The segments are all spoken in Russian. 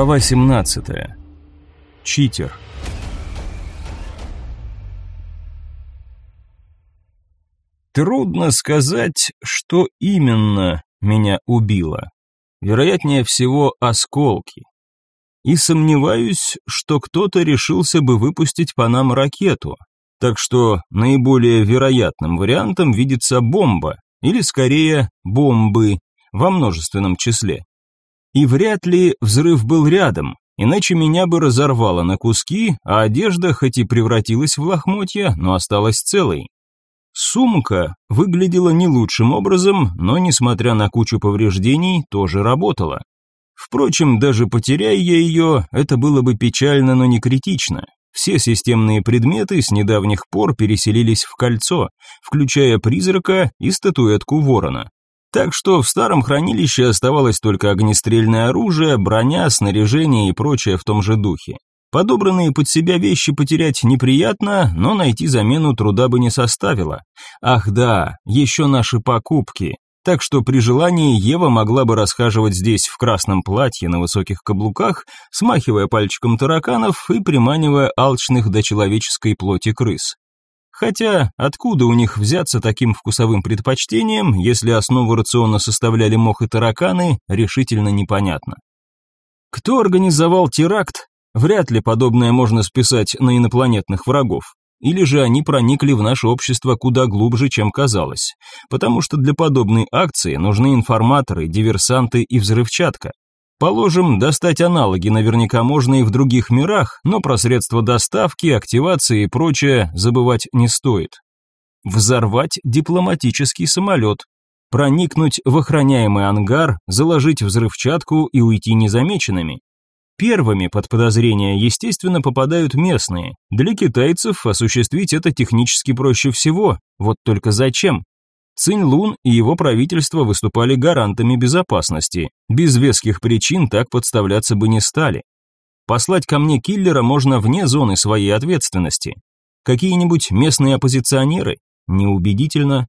Глава 17. Читер. Трудно сказать, что именно меня убило. Вероятнее всего, осколки. И сомневаюсь, что кто-то решился бы выпустить по нам ракету. Так что наиболее вероятным вариантом видится бомба, или скорее бомбы во множественном числе. И вряд ли взрыв был рядом, иначе меня бы разорвало на куски, а одежда хоть и превратилась в лохмотья, но осталась целой. Сумка выглядела не лучшим образом, но, несмотря на кучу повреждений, тоже работала. Впрочем, даже потеряя я ее, это было бы печально, но не критично. Все системные предметы с недавних пор переселились в кольцо, включая призрака и статуэтку ворона. Так что в старом хранилище оставалось только огнестрельное оружие, броня, снаряжение и прочее в том же духе. Подобранные под себя вещи потерять неприятно, но найти замену труда бы не составило. Ах да, еще наши покупки. Так что при желании Ева могла бы расхаживать здесь в красном платье на высоких каблуках, смахивая пальчиком тараканов и приманивая алчных до человеческой плоти крыс. Хотя откуда у них взяться таким вкусовым предпочтением, если основу рациона составляли мох и тараканы, решительно непонятно. Кто организовал теракт? Вряд ли подобное можно списать на инопланетных врагов. Или же они проникли в наше общество куда глубже, чем казалось. Потому что для подобной акции нужны информаторы, диверсанты и взрывчатка. Положим, достать аналоги наверняка можно и в других мирах, но про средства доставки, активации и прочее забывать не стоит. Взорвать дипломатический самолет, проникнуть в охраняемый ангар, заложить взрывчатку и уйти незамеченными. Первыми под подозрение, естественно, попадают местные. Для китайцев осуществить это технически проще всего. Вот только зачем? Цинь Лун и его правительство выступали гарантами безопасности. Без веских причин так подставляться бы не стали. Послать ко мне киллера можно вне зоны своей ответственности. Какие-нибудь местные оппозиционеры? Неубедительно.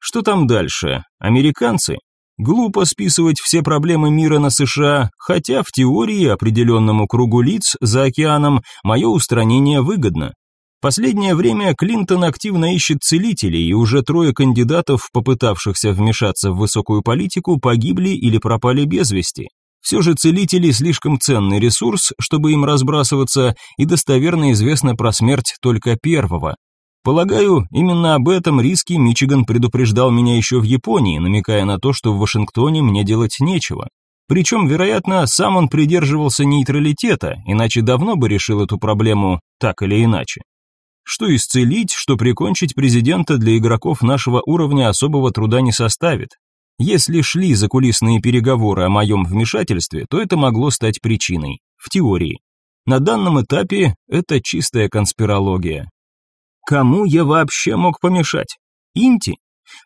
Что там дальше? Американцы? Глупо списывать все проблемы мира на США, хотя в теории определенному кругу лиц за океаном мое устранение выгодно. Последнее время Клинтон активно ищет целителей, и уже трое кандидатов, попытавшихся вмешаться в высокую политику, погибли или пропали без вести. Все же целители слишком ценный ресурс, чтобы им разбрасываться, и достоверно известно про смерть только первого. Полагаю, именно об этом риске Мичиган предупреждал меня еще в Японии, намекая на то, что в Вашингтоне мне делать нечего. Причем, вероятно, сам он придерживался нейтралитета, иначе давно бы решил эту проблему так или иначе. Что исцелить, что прикончить президента для игроков нашего уровня особого труда не составит. Если шли закулисные переговоры о моем вмешательстве, то это могло стать причиной, в теории. На данном этапе это чистая конспирология. Кому я вообще мог помешать? Инти?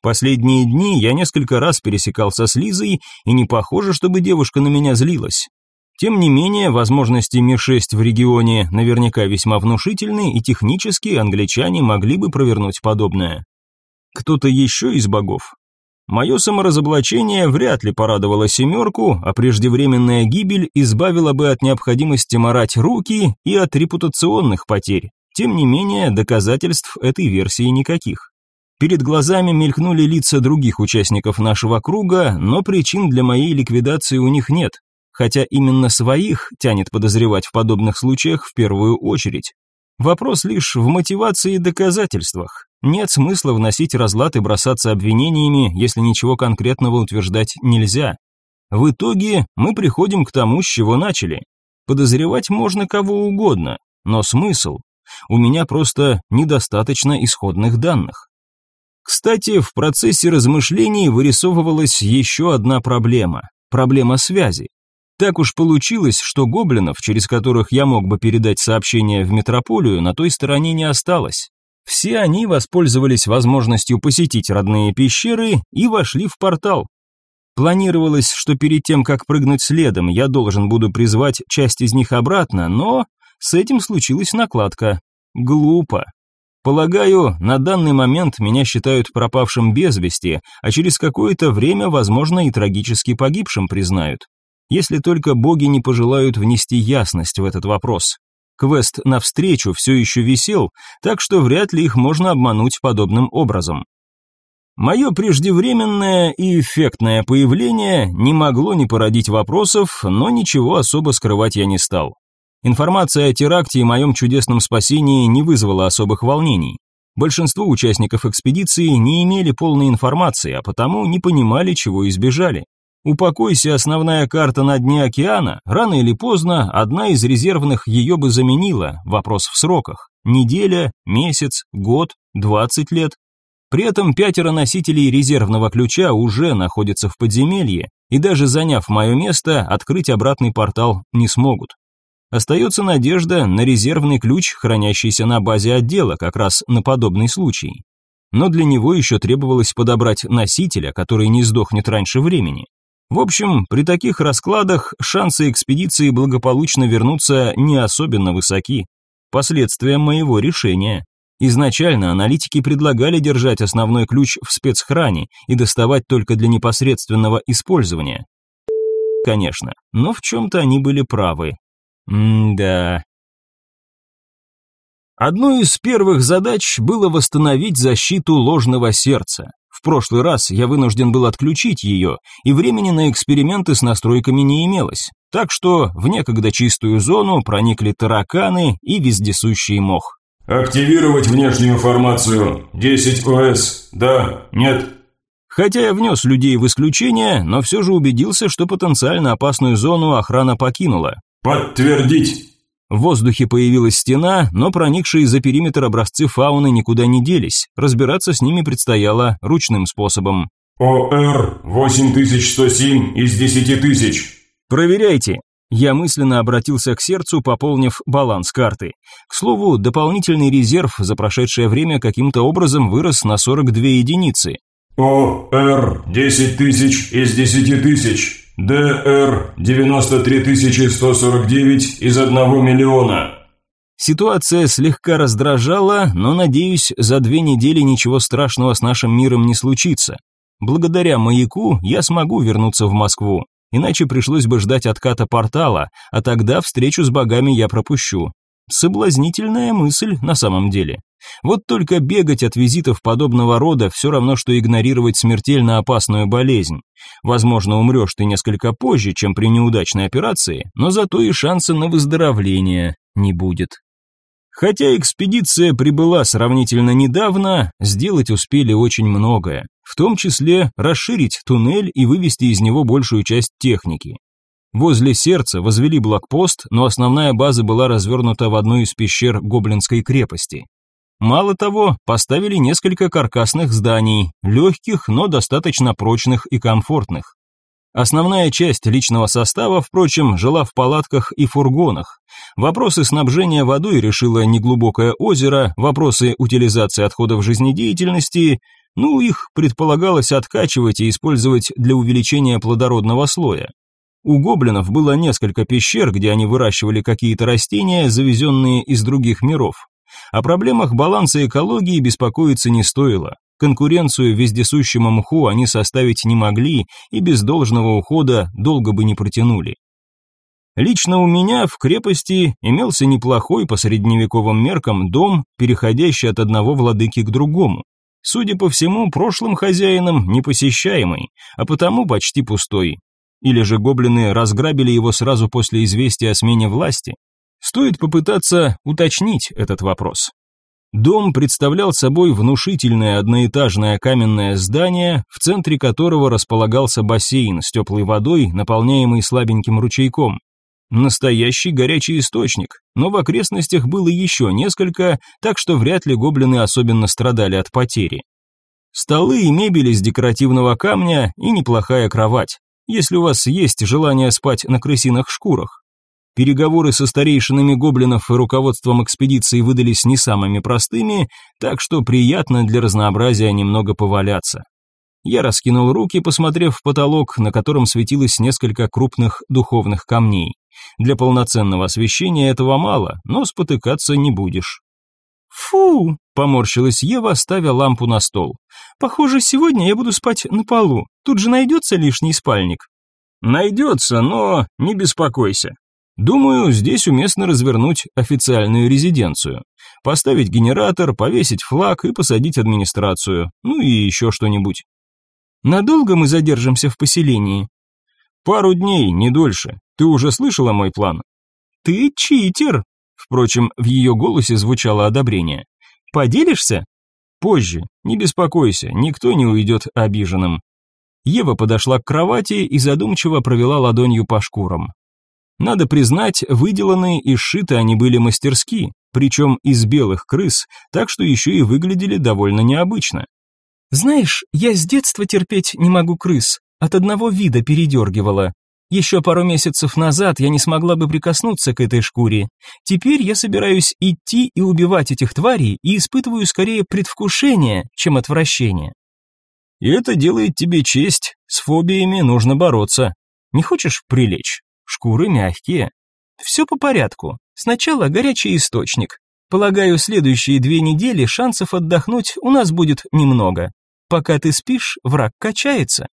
Последние дни я несколько раз пересекался с Лизой, и не похоже, чтобы девушка на меня злилась. Тем не менее, возможности Ми-6 в регионе наверняка весьма внушительны, и технически англичане могли бы провернуть подобное. Кто-то еще из богов? Мое саморазоблачение вряд ли порадовало семерку, а преждевременная гибель избавила бы от необходимости морать руки и от репутационных потерь. Тем не менее, доказательств этой версии никаких. Перед глазами мелькнули лица других участников нашего круга, но причин для моей ликвидации у них нет хотя именно своих тянет подозревать в подобных случаях в первую очередь. Вопрос лишь в мотивации и доказательствах. Нет смысла вносить разлад и бросаться обвинениями, если ничего конкретного утверждать нельзя. В итоге мы приходим к тому, с чего начали. Подозревать можно кого угодно, но смысл? У меня просто недостаточно исходных данных. Кстати, в процессе размышлений вырисовывалась еще одна проблема – проблема связи. Так уж получилось, что гоблинов, через которых я мог бы передать сообщение в метрополию, на той стороне не осталось. Все они воспользовались возможностью посетить родные пещеры и вошли в портал. Планировалось, что перед тем, как прыгнуть следом, я должен буду призвать часть из них обратно, но с этим случилась накладка. Глупо. Полагаю, на данный момент меня считают пропавшим без вести, а через какое-то время, возможно, и трагически погибшим признают если только боги не пожелают внести ясность в этот вопрос. Квест навстречу все еще висел, так что вряд ли их можно обмануть подобным образом. Мое преждевременное и эффектное появление не могло не породить вопросов, но ничего особо скрывать я не стал. Информация о теракте и моем чудесном спасении не вызвала особых волнений. Большинство участников экспедиции не имели полной информации, а потому не понимали, чего избежали. Упокойся основная карта на дне океана, рано или поздно одна из резервных ее бы заменила, вопрос в сроках. Неделя, месяц, год, 20 лет. При этом пятеро носителей резервного ключа уже находятся в подземелье, и даже заняв мое место, открыть обратный портал не смогут. Остается надежда на резервный ключ, хранящийся на базе отдела, как раз на подобный случай. Но для него еще требовалось подобрать носителя, который не сдохнет раньше времени. В общем, при таких раскладах шансы экспедиции благополучно вернуться не особенно высоки. Последствия моего решения. Изначально аналитики предлагали держать основной ключ в спецхране и доставать только для непосредственного использования. Конечно, но в чем-то они были правы. М-да. Одной из первых задач было восстановить защиту ложного сердца прошлый раз я вынужден был отключить ее, и времени на эксперименты с настройками не имелось. Так что в некогда чистую зону проникли тараканы и вездесущий мох. «Активировать внешнюю формацию. 10 ОС. Да. Нет». Хотя я внес людей в исключение, но все же убедился, что потенциально опасную зону охрана покинула. «Подтвердить». В воздухе появилась стена, но проникшие за периметр образцы фауны никуда не делись. Разбираться с ними предстояло ручным способом. ОР 8107 из 10000. Проверяйте. Я мысленно обратился к сердцу, пополнив баланс карты. К слову, дополнительный резерв за прошедшее время каким-то образом вырос на 42 единицы. ОР 10000 из 10000. ДР 93149 из 1 миллиона. Ситуация слегка раздражала, но, надеюсь, за две недели ничего страшного с нашим миром не случится. Благодаря маяку я смогу вернуться в Москву, иначе пришлось бы ждать отката портала, а тогда встречу с богами я пропущу. Соблазнительная мысль на самом деле. Вот только бегать от визитов подобного рода все равно, что игнорировать смертельно опасную болезнь. Возможно, умрешь ты несколько позже, чем при неудачной операции, но зато и шанса на выздоровление не будет. Хотя экспедиция прибыла сравнительно недавно, сделать успели очень многое, в том числе расширить туннель и вывести из него большую часть техники. Возле сердца возвели блокпост, но основная база была развернута в одной из пещер Гоблинской крепости. Мало того, поставили несколько каркасных зданий, легких, но достаточно прочных и комфортных. Основная часть личного состава, впрочем, жила в палатках и фургонах. Вопросы снабжения водой решило неглубокое озеро, вопросы утилизации отходов жизнедеятельности, ну, их предполагалось откачивать и использовать для увеличения плодородного слоя. У гоблинов было несколько пещер, где они выращивали какие-то растения, завезенные из других миров. О проблемах баланса экологии беспокоиться не стоило. Конкуренцию вездесущему мху они составить не могли и без должного ухода долго бы не протянули. Лично у меня в крепости имелся неплохой по средневековым меркам дом, переходящий от одного владыки к другому. Судя по всему, прошлым хозяином непосещаемый, а потому почти пустой или же гоблины разграбили его сразу после известия о смене власти? Стоит попытаться уточнить этот вопрос. Дом представлял собой внушительное одноэтажное каменное здание, в центре которого располагался бассейн с теплой водой, наполняемый слабеньким ручейком. Настоящий горячий источник, но в окрестностях было еще несколько, так что вряд ли гоблины особенно страдали от потери. Столы и мебель из декоративного камня и неплохая кровать если у вас есть желание спать на крысиных шкурах. Переговоры со старейшинами гоблинов и руководством экспедиции выдались не самыми простыми, так что приятно для разнообразия немного поваляться. Я раскинул руки, посмотрев в потолок, на котором светилось несколько крупных духовных камней. Для полноценного освещения этого мало, но спотыкаться не будешь. «Фу!» – поморщилась Ева, ставя лампу на стол. «Похоже, сегодня я буду спать на полу. Тут же найдется лишний спальник». «Найдется, но не беспокойся. Думаю, здесь уместно развернуть официальную резиденцию. Поставить генератор, повесить флаг и посадить администрацию. Ну и еще что-нибудь». «Надолго мы задержимся в поселении?» «Пару дней, не дольше. Ты уже слышала мой план?» «Ты читер!» Впрочем, в ее голосе звучало одобрение. «Поделишься?» «Позже, не беспокойся, никто не уйдет обиженным». Ева подошла к кровати и задумчиво провела ладонью по шкурам. Надо признать, выделанные и сшиты они были мастерски, причем из белых крыс, так что еще и выглядели довольно необычно. «Знаешь, я с детства терпеть не могу крыс, от одного вида передергивала», еще пару месяцев назад я не смогла бы прикоснуться к этой шкуре. Теперь я собираюсь идти и убивать этих тварей и испытываю скорее предвкушение, чем отвращение. И это делает тебе честь. С фобиями нужно бороться. Не хочешь прилечь? Шкуры мягкие. Все по порядку. Сначала горячий источник. Полагаю, следующие две недели шансов отдохнуть у нас будет немного. Пока ты спишь, враг качается.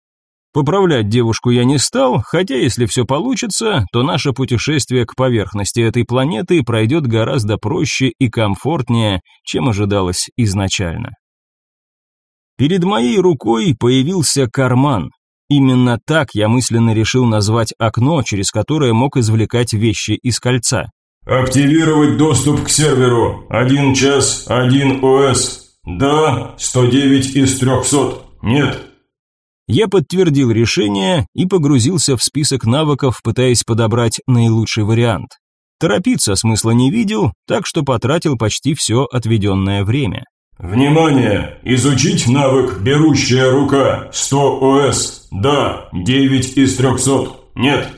Поправлять девушку я не стал, хотя если все получится, то наше путешествие к поверхности этой планеты пройдет гораздо проще и комфортнее, чем ожидалось изначально. Перед моей рукой появился карман. Именно так я мысленно решил назвать окно, через которое мог извлекать вещи из кольца. «Активировать доступ к серверу. Один час, Один ОС. Да, 109 из 300. Нет, я подтвердил решение и погрузился в список навыков, пытаясь подобрать наилучший вариант. Торопиться смысла не видел, так что потратил почти все отведенное время. Внимание! Изучить навык «Берущая рука» 100 ОС. Да, 9 из 300. Нет.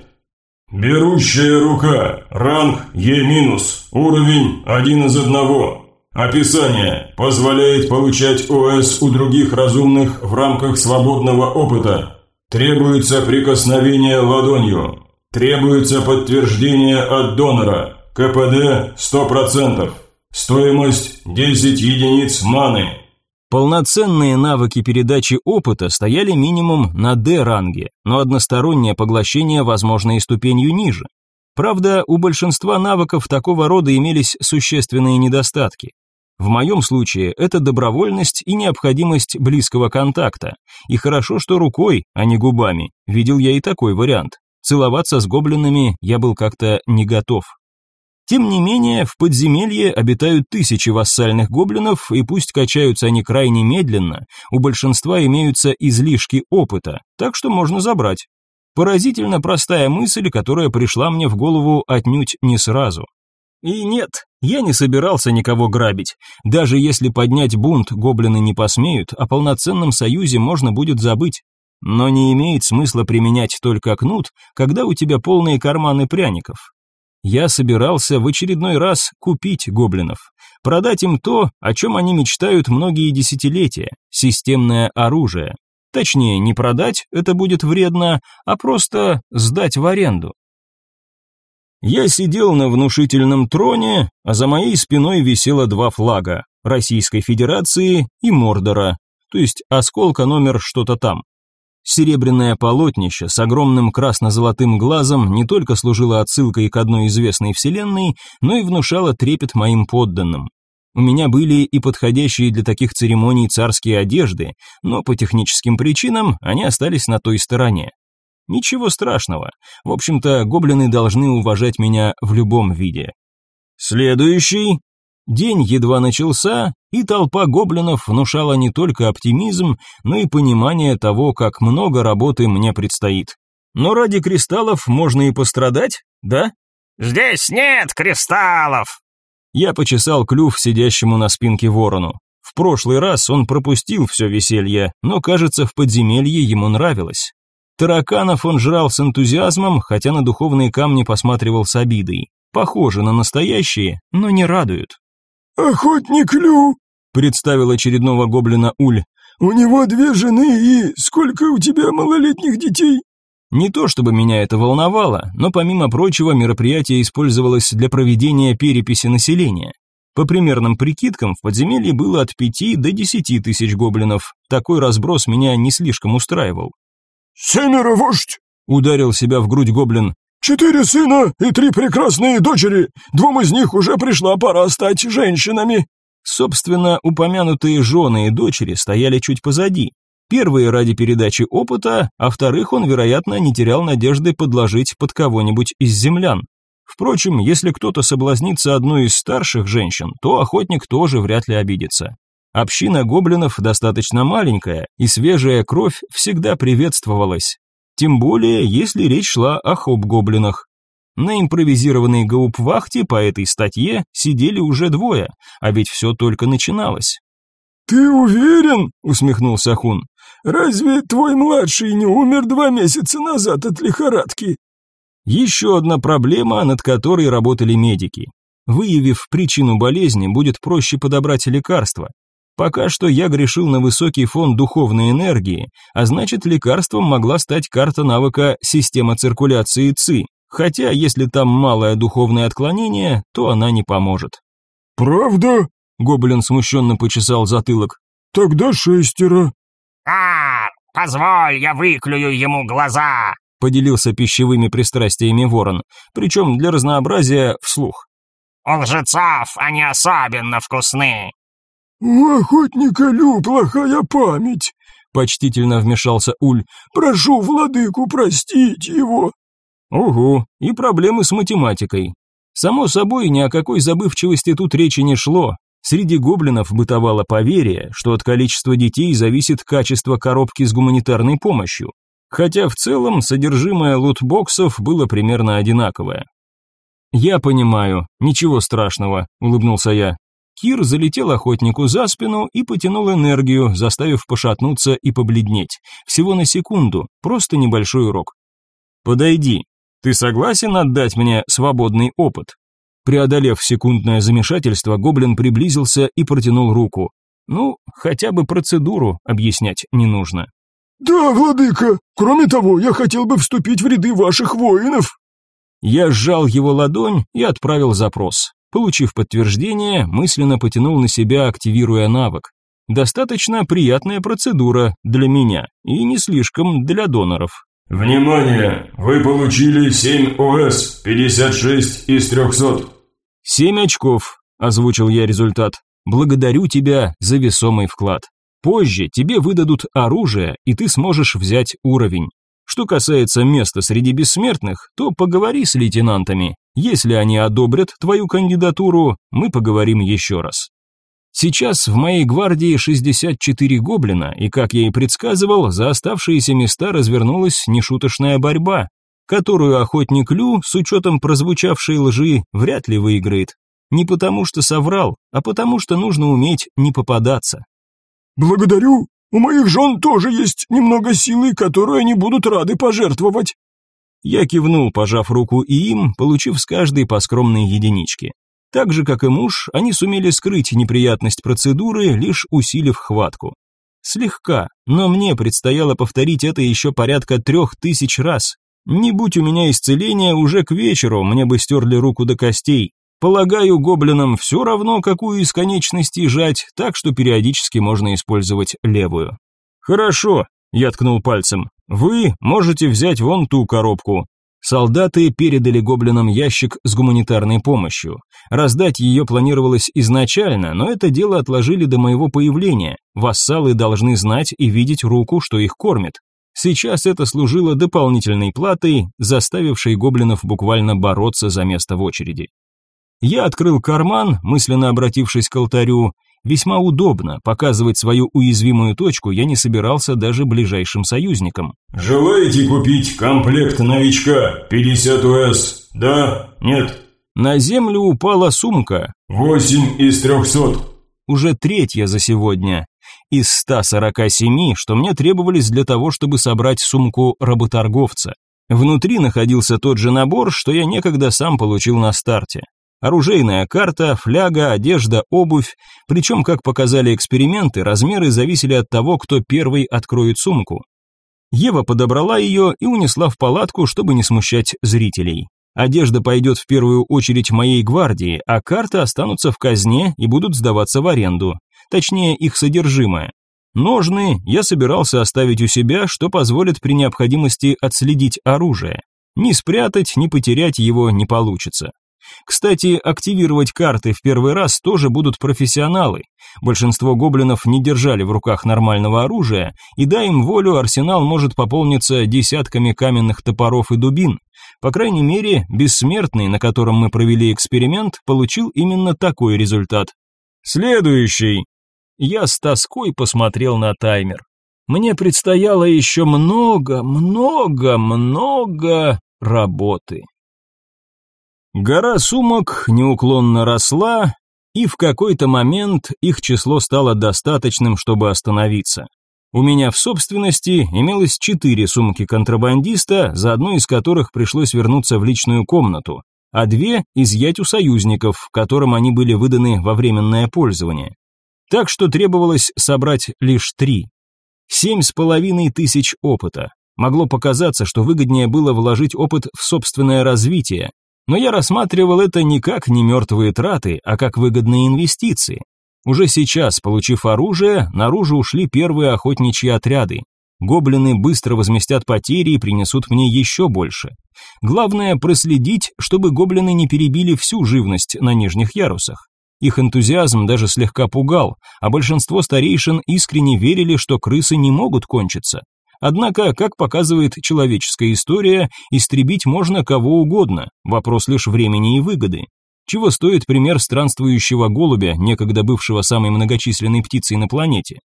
«Берущая рука», ранг Е-, уровень 1 из 1. Описание позволяет получать ОС у других разумных в рамках свободного опыта. Требуется прикосновение ладонью. Требуется подтверждение от донора. КПД 100%. Стоимость 10 единиц маны. Полноценные навыки передачи опыта стояли минимум на D-ранге, но одностороннее поглощение возможно и ступенью ниже. Правда, у большинства навыков такого рода имелись существенные недостатки. В моем случае это добровольность и необходимость близкого контакта. И хорошо, что рукой, а не губами. Видел я и такой вариант. Целоваться с гоблинами я был как-то не готов. Тем не менее, в подземелье обитают тысячи вассальных гоблинов, и пусть качаются они крайне медленно, у большинства имеются излишки опыта, так что можно забрать. Поразительно простая мысль, которая пришла мне в голову отнюдь не сразу. И нет, я не собирался никого грабить. Даже если поднять бунт, гоблины не посмеют, а полноценном союзе можно будет забыть. Но не имеет смысла применять только кнут, когда у тебя полные карманы пряников. Я собирался в очередной раз купить гоблинов, продать им то, о чем они мечтают многие десятилетия – системное оружие. Точнее, не продать, это будет вредно, а просто сдать в аренду. Я сидел на внушительном троне, а за моей спиной висело два флага – Российской Федерации и Мордора, то есть осколка номер что-то там. Серебряное полотнище с огромным красно-золотым глазом не только служило отсылкой к одной известной вселенной, но и внушало трепет моим подданным. У меня были и подходящие для таких церемоний царские одежды, но по техническим причинам они остались на той стороне. Ничего страшного. В общем-то, гоблины должны уважать меня в любом виде. Следующий. День едва начался, и толпа гоблинов внушала не только оптимизм, но и понимание того, как много работы мне предстоит. Но ради кристаллов можно и пострадать, да? «Здесь нет кристаллов!» Я почесал клюв сидящему на спинке ворону. В прошлый раз он пропустил все веселье, но, кажется, в подземелье ему нравилось. Тараканов он жрал с энтузиазмом, хотя на духовные камни посматривал с обидой. Похоже на настоящие, но не радуют. «Охотник Лю», — представил очередного гоблина Уль. «У него две жены и сколько у тебя малолетних детей?» Не то чтобы меня это волновало, но помимо прочего мероприятие использовалось для проведения переписи населения. По примерным прикидкам в подземелье было от пяти до 10 тысяч гоблинов. Такой разброс меня не слишком устраивал. «Семеро вождь!» — ударил себя в грудь гоблин. «Четыре сына и три прекрасные дочери! Двум из них уже пришла пора стать женщинами!» Собственно, упомянутые жены и дочери стояли чуть позади. Первые ради передачи опыта, а вторых он, вероятно, не терял надежды подложить под кого-нибудь из землян. Впрочем, если кто-то соблазнится одной из старших женщин, то охотник тоже вряд ли обидится. Община гоблинов достаточно маленькая, и свежая кровь всегда приветствовалась. Тем более, если речь шла о хоб-гоблинах. На импровизированной гаупвахте по этой статье сидели уже двое, а ведь все только начиналось. «Ты уверен?» — усмехнулся Хун. «Разве твой младший не умер два месяца назад от лихорадки?» Еще одна проблема, над которой работали медики. Выявив причину болезни, будет проще подобрать лекарство. Пока что я грешил на высокий фон духовной энергии, а значит лекарством могла стать карта навыка «Система циркуляции ЦИ», хотя если там малое духовное отклонение, то она не поможет. «Правда?» – гоблин смущенно почесал затылок. «Тогда шестеро». «А, позволь, я выклюю ему глаза!» – поделился пищевыми пристрастиями ворон, причем для разнообразия вслух. «У лжецов они особенно вкусны!» «У охотника Лю плохая память», — почтительно вмешался Уль. «Прошу владыку простить его». «Угу, и проблемы с математикой. Само собой, ни о какой забывчивости тут речи не шло. Среди гоблинов бытовало поверье, что от количества детей зависит качество коробки с гуманитарной помощью. Хотя в целом содержимое лутбоксов было примерно одинаковое. «Я понимаю, ничего страшного», — улыбнулся я. Кир залетел охотнику за спину и потянул энергию, заставив пошатнуться и побледнеть. Всего на секунду, просто небольшой урок. «Подойди. Ты согласен отдать мне свободный опыт?» Преодолев секундное замешательство, гоблин приблизился и протянул руку. Ну, хотя бы процедуру объяснять не нужно. «Да, владыка, кроме того, я хотел бы вступить в ряды ваших воинов». Я сжал его ладонь и отправил запрос. Получив подтверждение, мысленно потянул на себя, активируя навык. Достаточно приятная процедура для меня и не слишком для доноров. Внимание! Вы получили 7 ОС, 56 из 300. 7 очков, озвучил я результат. Благодарю тебя за весомый вклад. Позже тебе выдадут оружие, и ты сможешь взять уровень. Что касается места среди бессмертных, то поговори с лейтенантами. Если они одобрят твою кандидатуру, мы поговорим еще раз. Сейчас в моей гвардии 64 гоблина, и, как я и предсказывал, за оставшиеся места развернулась нешуточная борьба, которую охотник Лю, с учетом прозвучавшей лжи, вряд ли выиграет. Не потому что соврал, а потому что нужно уметь не попадаться. «Благодарю. У моих жен тоже есть немного силы, которую они будут рады пожертвовать». Я кивнул, пожав руку и им, получив с каждой по скромной единичке. Так же, как и муж, они сумели скрыть неприятность процедуры, лишь усилив хватку. Слегка, но мне предстояло повторить это еще порядка трех тысяч раз. Не будь у меня исцеления, уже к вечеру мне бы стерли руку до костей. Полагаю, гоблинам все равно, какую из конечностей жать, так что периодически можно использовать левую. «Хорошо», — я ткнул пальцем, вы можете взять вон ту коробку. Солдаты передали гоблинам ящик с гуманитарной помощью. Раздать ее планировалось изначально, но это дело отложили до моего появления. Вассалы должны знать и видеть руку, что их кормит. Сейчас это служило дополнительной платой, заставившей гоблинов буквально бороться за место в очереди. Я открыл карман, мысленно обратившись к алтарю, Весьма удобно, показывать свою уязвимую точку я не собирался даже ближайшим союзникам. «Желаете купить комплект новичка 50 УС? Да? Нет?» На землю упала сумка. «Восемь из трехсот». Уже третья за сегодня. Из 147, что мне требовались для того, чтобы собрать сумку работорговца. Внутри находился тот же набор, что я некогда сам получил на старте. Оружейная карта, фляга, одежда, обувь. Причем, как показали эксперименты, размеры зависели от того, кто первый откроет сумку. Ева подобрала ее и унесла в палатку, чтобы не смущать зрителей. Одежда пойдет в первую очередь моей гвардии, а карты останутся в казне и будут сдаваться в аренду. Точнее, их содержимое. Ножны я собирался оставить у себя, что позволит при необходимости отследить оружие. Ни спрятать, ни потерять его не получится. Кстати, активировать карты в первый раз тоже будут профессионалы. Большинство гоблинов не держали в руках нормального оружия, и дай им волю, арсенал может пополниться десятками каменных топоров и дубин. По крайней мере, бессмертный, на котором мы провели эксперимент, получил именно такой результат. Следующий. Я с тоской посмотрел на таймер. Мне предстояло еще много, много, много работы. Гора сумок неуклонно росла, и в какой-то момент их число стало достаточным, чтобы остановиться. У меня в собственности имелось четыре сумки контрабандиста, за одну из которых пришлось вернуться в личную комнату, а две изъять у союзников, которым они были выданы во временное пользование. Так что требовалось собрать лишь три. Семь с половиной тысяч опыта. Могло показаться, что выгоднее было вложить опыт в собственное развитие, но я рассматривал это не как не мертвые траты, а как выгодные инвестиции. Уже сейчас, получив оружие, наружу ушли первые охотничьи отряды. Гоблины быстро возместят потери и принесут мне еще больше. Главное проследить, чтобы гоблины не перебили всю живность на нижних ярусах. Их энтузиазм даже слегка пугал, а большинство старейшин искренне верили, что крысы не могут кончиться. Однако, как показывает человеческая история, истребить можно кого угодно, вопрос лишь времени и выгоды. Чего стоит пример странствующего голубя, некогда бывшего самой многочисленной птицей на планете?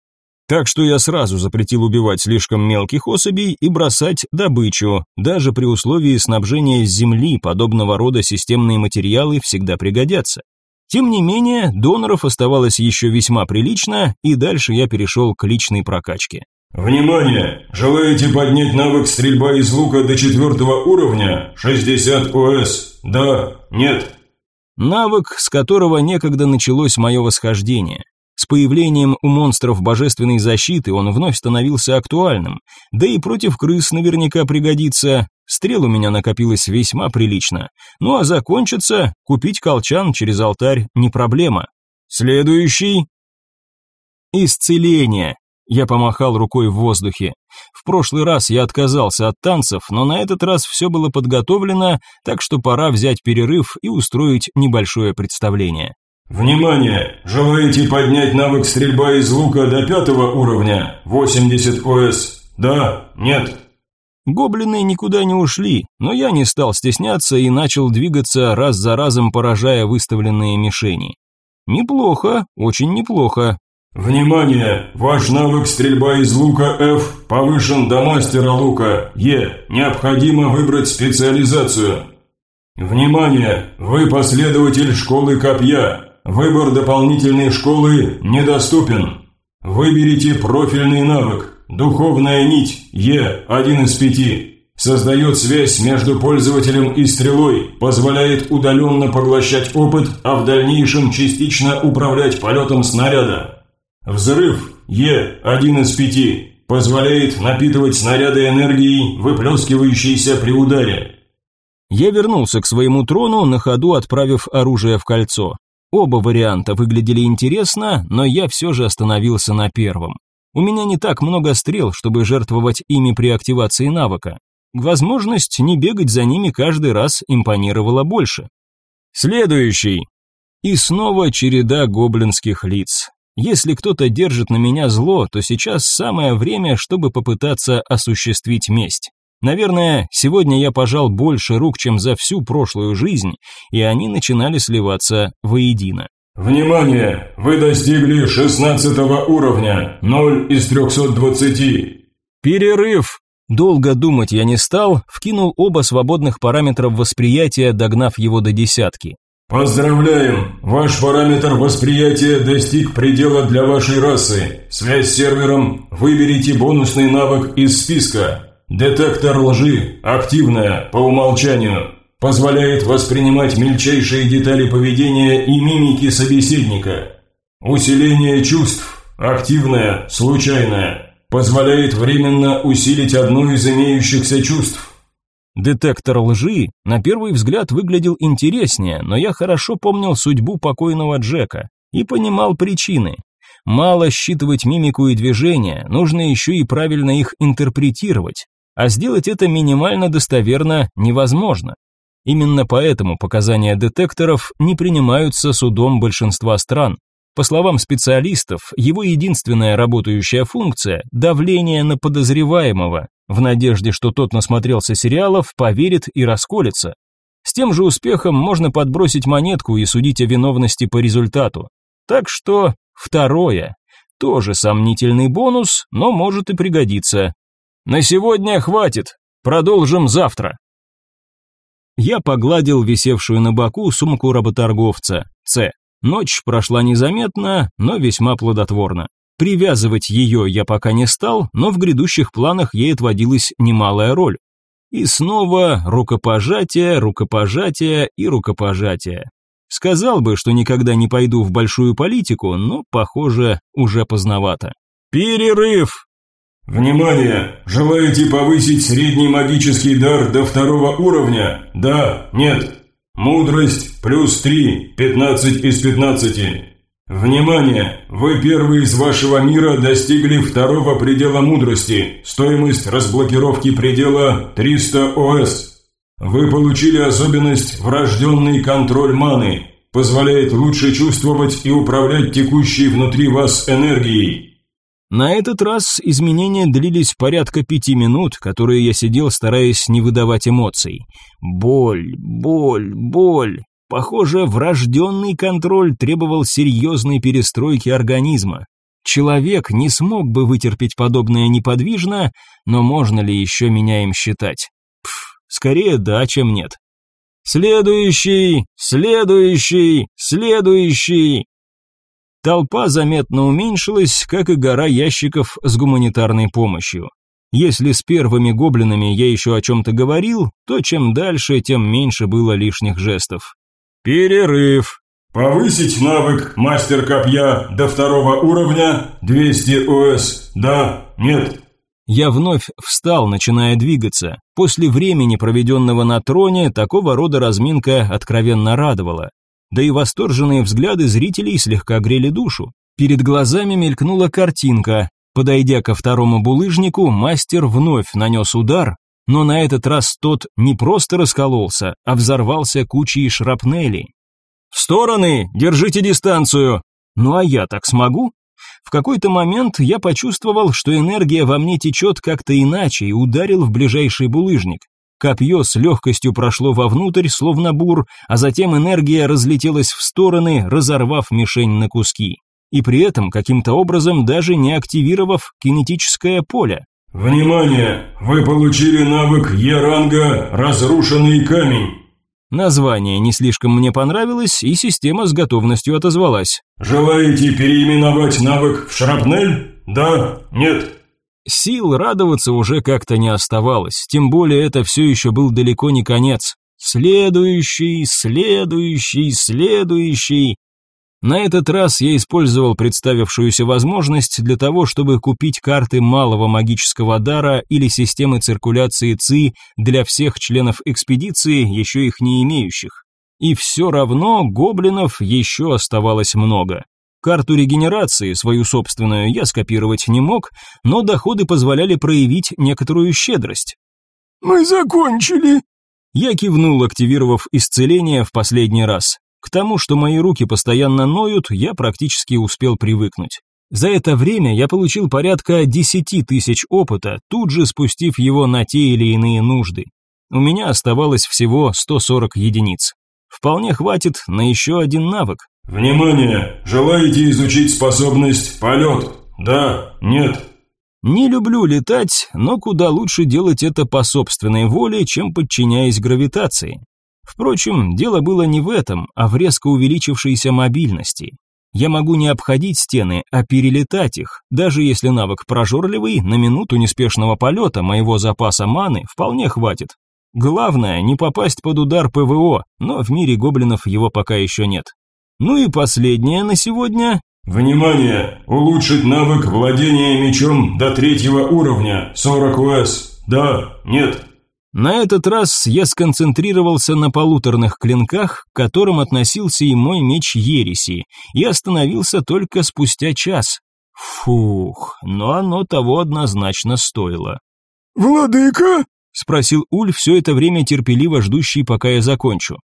Так что я сразу запретил убивать слишком мелких особей и бросать добычу, даже при условии снабжения земли подобного рода системные материалы всегда пригодятся. Тем не менее, доноров оставалось еще весьма прилично, и дальше я перешел к личной прокачке. Внимание! Желаете поднять навык стрельба из лука до четвертого уровня? 60 ОС. Да? Нет? Навык, с которого некогда началось мое восхождение. С появлением у монстров божественной защиты он вновь становился актуальным, да и против крыс наверняка пригодится. Стрел у меня накопилось весьма прилично. Ну а закончится, купить колчан через алтарь не проблема. Следующий. Исцеление. Я помахал рукой в воздухе. В прошлый раз я отказался от танцев, но на этот раз все было подготовлено, так что пора взять перерыв и устроить небольшое представление. Внимание! Желаете поднять навык стрельба из лука до пятого уровня? 80 ОС. Да? Нет? Гоблины никуда не ушли, но я не стал стесняться и начал двигаться раз за разом, поражая выставленные мишени. Неплохо, очень неплохо. Внимание! Ваш навык стрельба из лука F повышен до мастера лука Е. Необходимо выбрать специализацию. Внимание! Вы последователь школы копья. Выбор дополнительной школы недоступен. Выберите профильный навык. Духовная нить Е. один из пяти Создает связь между пользователем и стрелой, позволяет удаленно поглощать опыт, а в дальнейшем частично управлять полетом снаряда. Взрыв Е1 из 5 позволяет напитывать снаряды энергией, выплескивающейся при ударе. Я вернулся к своему трону, на ходу отправив оружие в кольцо. Оба варианта выглядели интересно, но я все же остановился на первом. У меня не так много стрел, чтобы жертвовать ими при активации навыка. Возможность не бегать за ними каждый раз импонировала больше. Следующий. И снова череда гоблинских лиц. Если кто-то держит на меня зло, то сейчас самое время, чтобы попытаться осуществить месть. Наверное, сегодня я пожал больше рук, чем за всю прошлую жизнь, и они начинали сливаться воедино. Внимание! Вы достигли 16 уровня, 0 из 320. Перерыв! Долго думать я не стал, вкинул оба свободных параметра восприятия, догнав его до десятки. Поздравляем! Ваш параметр восприятия достиг предела для вашей расы. Связь с сервером. Выберите бонусный навык из списка. Детектор лжи. Активная, по умолчанию. Позволяет воспринимать мельчайшие детали поведения и мимики собеседника. Усиление чувств. Активная, случайная. Позволяет временно усилить одно из имеющихся чувств. Детектор лжи на первый взгляд выглядел интереснее, но я хорошо помнил судьбу покойного Джека и понимал причины. Мало считывать мимику и движения, нужно еще и правильно их интерпретировать, а сделать это минимально достоверно невозможно. Именно поэтому показания детекторов не принимаются судом большинства стран. По словам специалистов, его единственная работающая функция – давление на подозреваемого, в надежде, что тот насмотрелся сериалов, поверит и расколется. С тем же успехом можно подбросить монетку и судить о виновности по результату. Так что второе. Тоже сомнительный бонус, но может и пригодиться. На сегодня хватит. Продолжим завтра. Я погладил висевшую на боку сумку работорговца. Ц. Ночь прошла незаметно, но весьма плодотворно. Привязывать ее я пока не стал, но в грядущих планах ей отводилась немалая роль. И снова рукопожатие, рукопожатие и рукопожатие. Сказал бы, что никогда не пойду в большую политику, но, похоже, уже поздновато. Перерыв! Внимание! Желаете повысить средний магический дар до второго уровня? Да, нет. Мудрость плюс 3, 15 из 15. Внимание! Вы первые из вашего мира достигли второго предела мудрости. Стоимость разблокировки предела 300 ОС. Вы получили особенность врожденный контроль маны. Позволяет лучше чувствовать и управлять текущей внутри вас энергией. На этот раз изменения длились порядка пяти минут, которые я сидел, стараясь не выдавать эмоций. Боль, боль, боль. Похоже, врожденный контроль требовал серьезной перестройки организма. Человек не смог бы вытерпеть подобное неподвижно, но можно ли еще меня им считать? Пф, скорее да, чем нет. Следующий, следующий, следующий. Толпа заметно уменьшилась, как и гора ящиков с гуманитарной помощью. Если с первыми гоблинами я еще о чем-то говорил, то чем дальше, тем меньше было лишних жестов. Перерыв. Повысить навык мастер копья до второго уровня 200 ОС. Да, нет. Я вновь встал, начиная двигаться. После времени, проведенного на троне, такого рода разминка откровенно радовала. Да и восторженные взгляды зрителей слегка грели душу. Перед глазами мелькнула картинка. Подойдя ко второму булыжнику, мастер вновь нанес удар, но на этот раз тот не просто раскололся, а взорвался кучей шрапнелей. «В стороны! Держите дистанцию!» «Ну а я так смогу?» В какой-то момент я почувствовал, что энергия во мне течет как-то иначе и ударил в ближайший булыжник. Копье с легкостью прошло вовнутрь, словно бур, а затем энергия разлетелась в стороны, разорвав мишень на куски. И при этом, каким-то образом, даже не активировав кинетическое поле. Внимание! Вы получили навык Е-ранга «Разрушенный камень». Название не слишком мне понравилось, и система с готовностью отозвалась. «Желаете переименовать навык в шрапнель? Да? Нет?» Сил радоваться уже как-то не оставалось, тем более это все еще был далеко не конец. Следующий, следующий, следующий. На этот раз я использовал представившуюся возможность для того, чтобы купить карты малого магического дара или системы циркуляции ЦИ для всех членов экспедиции, еще их не имеющих. И все равно гоблинов еще оставалось много. Карту регенерации, свою собственную, я скопировать не мог, но доходы позволяли проявить некоторую щедрость. «Мы закончили!» Я кивнул, активировав исцеление в последний раз. К тому, что мои руки постоянно ноют, я практически успел привыкнуть. За это время я получил порядка 10 тысяч опыта, тут же спустив его на те или иные нужды. У меня оставалось всего 140 единиц. Вполне хватит на еще один навык. «Внимание! Желаете изучить способность «Полет»? Да? Нет?» Не люблю летать, но куда лучше делать это по собственной воле, чем подчиняясь гравитации. Впрочем, дело было не в этом, а в резко увеличившейся мобильности. Я могу не обходить стены, а перелетать их, даже если навык прожорливый, на минуту неспешного полета моего запаса маны вполне хватит. Главное, не попасть под удар ПВО, но в мире гоблинов его пока еще нет. Ну и последнее на сегодня. Внимание! Улучшить навык владения мечом до третьего уровня, 40 УС. Да, нет, на этот раз я сконцентрировался на полуторных клинках, к которым относился и мой меч ереси, и остановился только спустя час. Фух, но оно того однозначно стоило. «Владыка?» — спросил Уль, все это время терпеливо ждущий, пока я закончу.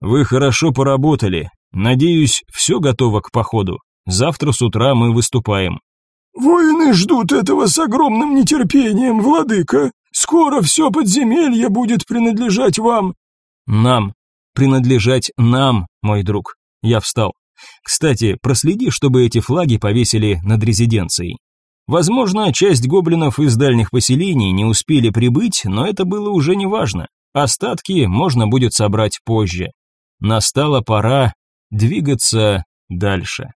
«Вы хорошо поработали. Надеюсь, все готово к походу. Завтра с утра мы выступаем». «Воины ждут этого с огромным нетерпением, владыка», Скоро все подземелье будет принадлежать вам». «Нам. Принадлежать нам, мой друг». Я встал. «Кстати, проследи, чтобы эти флаги повесили над резиденцией». Возможно, часть гоблинов из дальних поселений не успели прибыть, но это было уже неважно. Остатки можно будет собрать позже. Настала пора двигаться дальше.